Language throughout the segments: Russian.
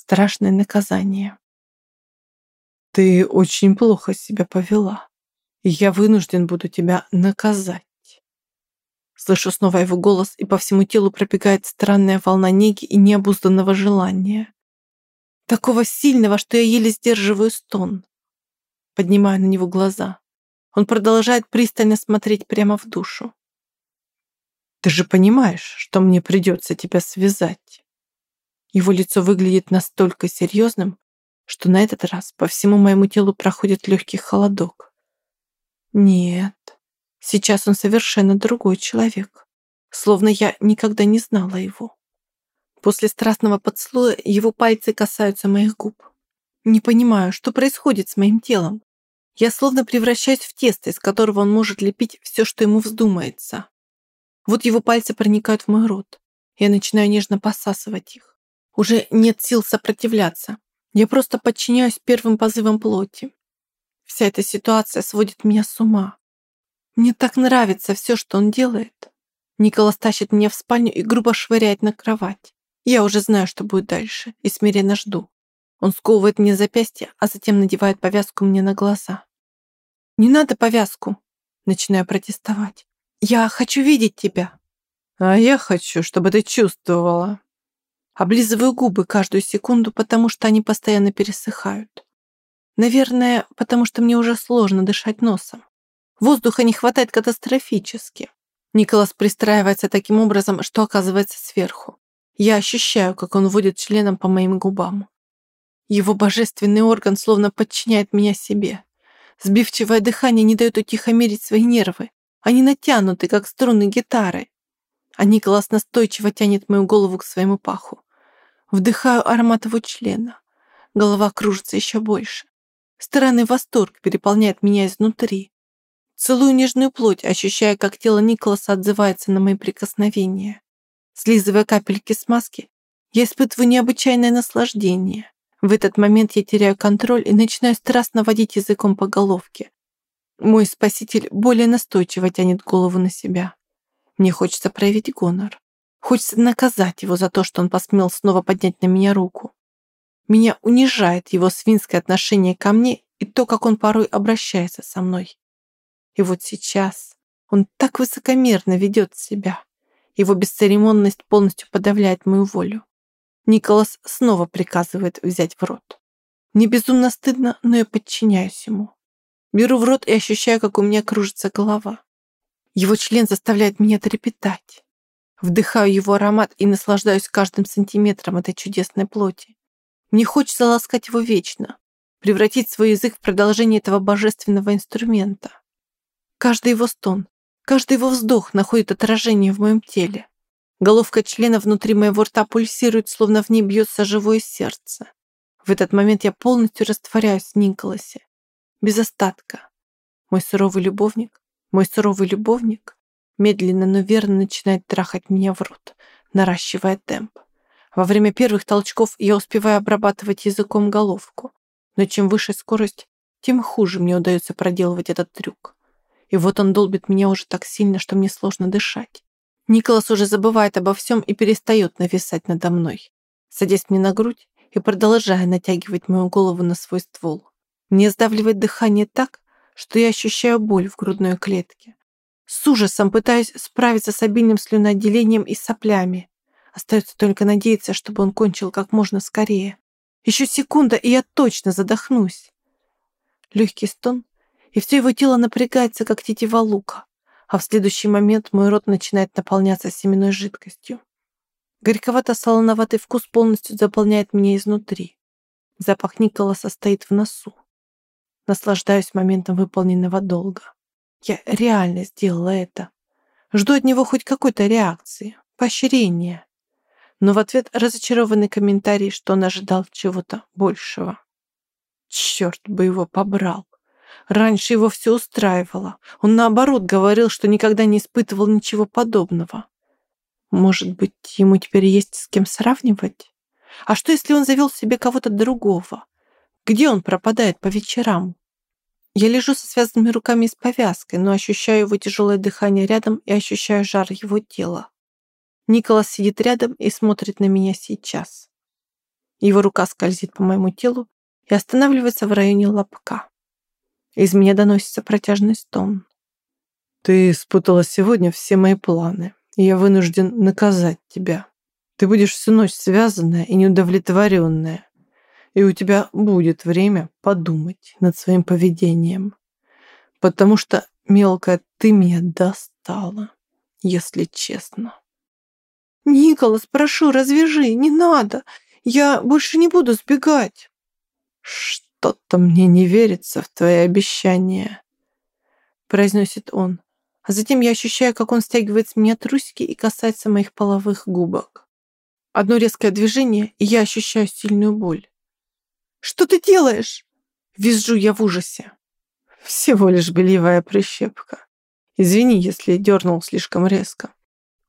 Страшное наказание. Ты очень плохо себя повела. Я вынужден буду тебя наказать. Слышу снова его голос, и по всему телу пробегает странная волна неги и необузданного желания. Такого сильного, что я еле сдерживаю стон. Поднимаю на него глаза. Он продолжает пристально смотреть прямо в душу. Ты же понимаешь, что мне придется тебя связать. Его лицо выглядит настолько серьезным, что на этот раз по всему моему телу проходит легкий холодок. Нет, сейчас он совершенно другой человек, словно я никогда не знала его. После страстного поцелуя его пальцы касаются моих губ. Не понимаю, что происходит с моим телом. Я словно превращаюсь в тесто, из которого он может лепить все, что ему вздумается. Вот его пальцы проникают в мой рот. Я начинаю нежно посасывать их. Уже нет сил сопротивляться. Я просто подчиняюсь первым позывам плоти. Вся эта ситуация сводит меня с ума. Мне так нравится все, что он делает. Николас тащит меня в спальню и грубо швыряет на кровать. Я уже знаю, что будет дальше, и смиренно жду. Он сковывает мне запястье, а затем надевает повязку мне на глаза. «Не надо повязку!» Начинаю протестовать. Я хочу видеть тебя. А я хочу, чтобы ты чувствовала. Облизываю губы каждую секунду, потому что они постоянно пересыхают. Наверное, потому что мне уже сложно дышать носом. Воздуха не хватает катастрофически. Николас пристраивается таким образом, что оказывается сверху. Я ощущаю, как он водит членом по моим губам. Его божественный орган словно подчиняет меня себе. Сбивчивое дыхание не дает утихомирить свои нервы. Они натянуты, как струны гитары. А Николас настойчиво тянет мою голову к своему паху. Вдыхаю аромат его члена. Голова кружится еще больше. Странный восторг переполняет меня изнутри. Целую нежную плоть, ощущая, как тело Николаса отзывается на мои прикосновения. Слизывая капельки смазки, я испытываю необычайное наслаждение. В этот момент я теряю контроль и начинаю страстно водить языком по головке, мой спаситель более настойчиво тянет голову на себя. Мне хочется проявить гонор. Хочется наказать его за то, что он посмел снова поднять на меня руку. Меня унижает его свинское отношение ко мне и то, как он порой обращается со мной. И вот сейчас он так высокомерно ведет себя. Его бесцеремонность полностью подавляет мою волю. Николас снова приказывает взять в рот. Мне безумно стыдно, но я подчиняюсь ему. Беру в рот и ощущаю, как у меня кружится голова. Его член заставляет меня трепетать. Вдыхаю его аромат и наслаждаюсь каждым сантиметром этой чудесной плоти. Мне хочется ласкать его вечно, превратить свой язык в продолжение этого божественного инструмента. Каждый его стон, каждый его вздох находит отражение в моем теле. Головка члена внутри моего рта пульсирует, словно в ней бьется живое сердце. В этот момент я полностью растворяюсь в Николасе без остатка. Мой суровый любовник, мой суровый любовник медленно, но верно начинает трахать меня в рот, наращивая темп. Во время первых толчков я успеваю обрабатывать языком головку, но чем выше скорость, тем хуже мне удается проделывать этот трюк. И вот он долбит меня уже так сильно, что мне сложно дышать. Николас уже забывает обо всем и перестает нависать надо мной, садясь мне на грудь и продолжая натягивать мою голову на свой ствол. Мне сдавливает дыхание так, что я ощущаю боль в грудной клетке. С ужасом пытаюсь справиться с обильным слюноотделением и соплями. Остается только надеяться, чтобы он кончил как можно скорее. Еще секунда, и я точно задохнусь. Легкий стон, и все его тело напрягается, как тетива лука, а в следующий момент мой рот начинает наполняться семенной жидкостью. Горьковато-солоноватый вкус полностью заполняет меня изнутри. Запах Николаса стоит в носу наслаждаюсь моментом выполненного долга. Я реально сделала это. Жду от него хоть какой-то реакции, поощрения. Но в ответ разочарованный комментарий, что он ожидал чего-то большего. Черт бы его побрал. Раньше его все устраивало. Он наоборот говорил, что никогда не испытывал ничего подобного. Может быть, ему теперь есть с кем сравнивать? А что, если он завел себе кого-то другого? Где он пропадает по вечерам? Я лежу со связанными руками и с повязкой, но ощущаю его тяжелое дыхание рядом и ощущаю жар его тела. Николас сидит рядом и смотрит на меня сейчас. Его рука скользит по моему телу и останавливается в районе лобка. Из меня доносится протяжный стон. Ты спутала сегодня все мои планы, и я вынужден наказать тебя. Ты будешь всю ночь связанная и неудовлетворенная, и у тебя будет время подумать над своим поведением. Потому что, мелкая, ты меня достала, если честно. «Николас, прошу, развяжи, не надо. Я больше не буду сбегать». «Что-то мне не верится в твои обещания», произносит он. А затем я ощущаю, как он стягивает с меня трусики и касается моих половых губок. Одно резкое движение, и я ощущаю сильную боль. «Что ты делаешь?» Визжу я в ужасе. Всего лишь бельевая прищепка. Извини, если дернул слишком резко.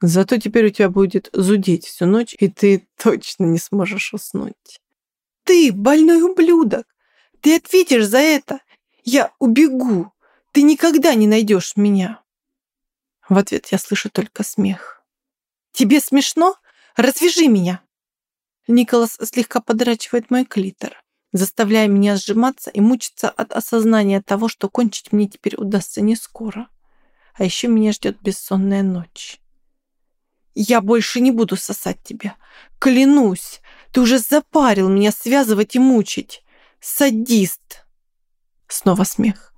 Зато теперь у тебя будет зудеть всю ночь, и ты точно не сможешь уснуть. Ты больной ублюдок! Ты ответишь за это! Я убегу! Ты никогда не найдешь меня!» В ответ я слышу только смех. «Тебе смешно? Развяжи меня!» Николас слегка подрачивает мой клитор, заставляя меня сжиматься и мучиться от осознания того, что кончить мне теперь удастся не скоро. А еще меня ждет бессонная ночь. «Я больше не буду сосать тебя. Клянусь, ты уже запарил меня связывать и мучить. Садист!» Снова смех.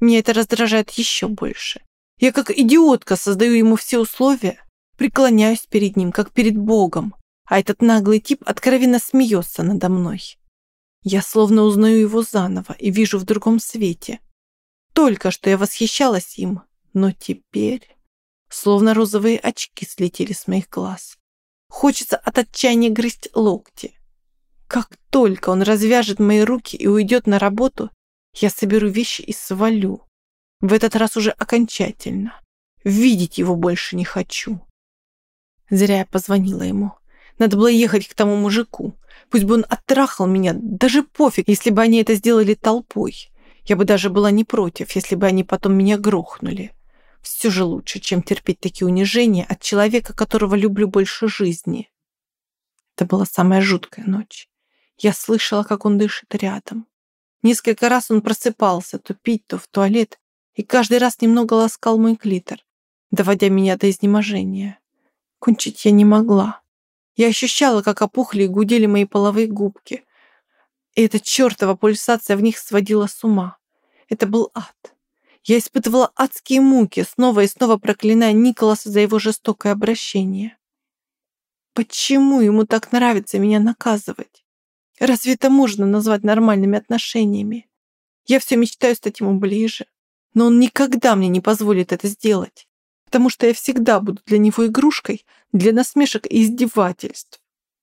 Меня это раздражает еще больше. Я как идиотка создаю ему все условия, преклоняюсь перед ним, как перед Богом, а этот наглый тип откровенно смеется надо мной. Я словно узнаю его заново и вижу в другом свете. Только что я восхищалась им, но теперь... Словно розовые очки слетели с моих глаз. Хочется от отчаяния грызть локти. Как только он развяжет мои руки и уйдет на работу, я соберу вещи и свалю. В этот раз уже окончательно. Видеть его больше не хочу. Зря я позвонила ему. Надо было ехать к тому мужику. Пусть бы он оттрахал меня, даже пофиг, если бы они это сделали толпой. Я бы даже была не против, если бы они потом меня грохнули. Все же лучше, чем терпеть такие унижения от человека, которого люблю больше жизни. Это была самая жуткая ночь. Я слышала, как он дышит рядом. Несколько раз он просыпался, то пить, то в туалет, и каждый раз немного ласкал мой клитор, доводя меня до изнеможения. Кончить я не могла. Я ощущала, как опухли и гудели мои половые губки. И эта чертова пульсация в них сводила с ума. Это был ад. Я испытывала адские муки, снова и снова проклиная Николаса за его жестокое обращение. Почему ему так нравится меня наказывать? Разве это можно назвать нормальными отношениями? Я все мечтаю стать ему ближе, но он никогда мне не позволит это сделать, потому что я всегда буду для него игрушкой для насмешек и издевательств.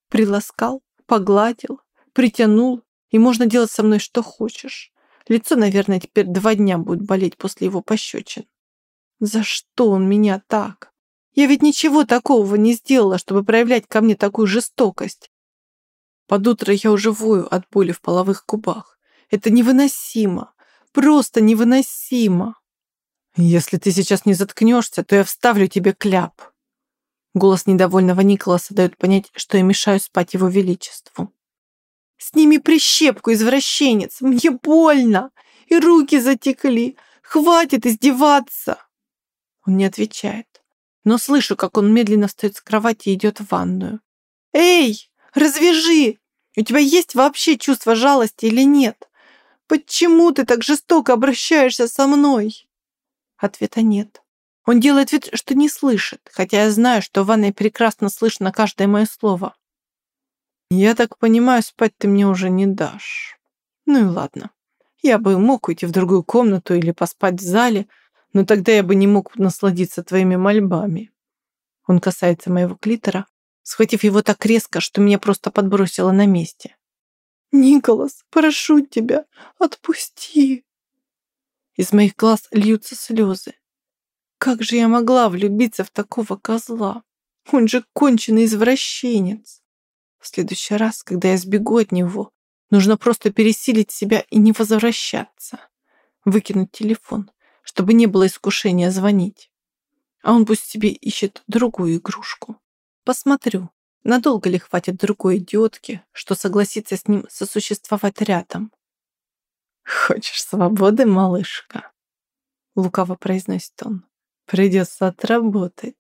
Приласкал, погладил, притянул, и можно делать со мной что хочешь. Лицо, наверное, теперь два дня будет болеть после его пощечин. За что он меня так? Я ведь ничего такого не сделала, чтобы проявлять ко мне такую жестокость. Под утро я уже вою от боли в половых губах. Это невыносимо. Просто невыносимо. Если ты сейчас не заткнешься, то я вставлю тебе кляп. Голос недовольного Николаса дает понять, что я мешаю спать его величеству. Сними прищепку, извращенец. Мне больно. И руки затекли. Хватит издеваться. Он не отвечает. Но слышу, как он медленно встает с кровати и идет в ванную. Эй, развяжи! У тебя есть вообще чувство жалости или нет? Почему ты так жестоко обращаешься со мной? Ответа нет. Он делает вид, что не слышит, хотя я знаю, что в ванной прекрасно слышно каждое мое слово. Я так понимаю, спать ты мне уже не дашь. Ну и ладно. Я бы мог уйти в другую комнату или поспать в зале, но тогда я бы не мог насладиться твоими мольбами. Он касается моего клитора, схватив его так резко, что меня просто подбросило на месте. «Николас, прошу тебя, отпусти!» Из моих глаз льются слезы. Как же я могла влюбиться в такого козла? Он же конченый извращенец. В следующий раз, когда я сбегу от него, нужно просто пересилить себя и не возвращаться. Выкинуть телефон, чтобы не было искушения звонить. А он пусть себе ищет другую игрушку. Посмотрю, Надолго ли хватит другой идиотки, что согласится с ним сосуществовать рядом? «Хочешь свободы, малышка?» Лукаво произносит он. «Придется отработать».